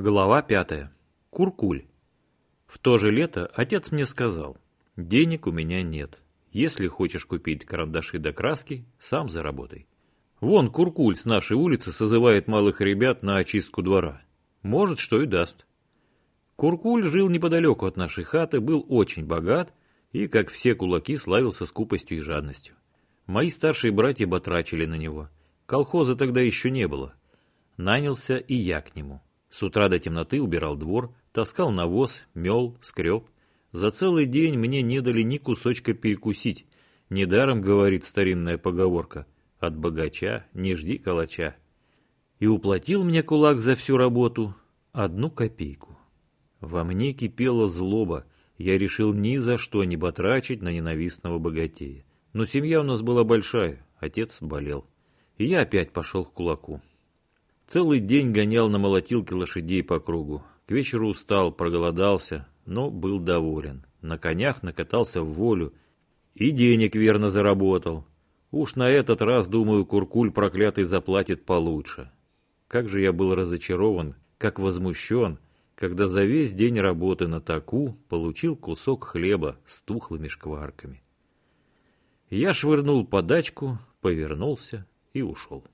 Глава пятая. Куркуль. В то же лето отец мне сказал, денег у меня нет. Если хочешь купить карандаши до краски, сам заработай. Вон Куркуль с нашей улицы созывает малых ребят на очистку двора. Может, что и даст. Куркуль жил неподалеку от нашей хаты, был очень богат и, как все кулаки, славился скупостью и жадностью. Мои старшие братья батрачили на него. Колхоза тогда еще не было. Нанялся и я к нему. С утра до темноты убирал двор, таскал навоз, мел, скреб. За целый день мне не дали ни кусочка перекусить. Недаром, говорит старинная поговорка, от богача не жди калача. И уплатил мне кулак за всю работу одну копейку. Во мне кипела злоба, я решил ни за что не батрачить на ненавистного богатея. Но семья у нас была большая, отец болел. И я опять пошел к кулаку. Целый день гонял на молотилке лошадей по кругу. К вечеру устал, проголодался, но был доволен. На конях накатался в волю и денег верно заработал. Уж на этот раз, думаю, Куркуль проклятый заплатит получше. Как же я был разочарован, как возмущен, когда за весь день работы на таку получил кусок хлеба с тухлыми шкварками. Я швырнул подачку, повернулся и ушел.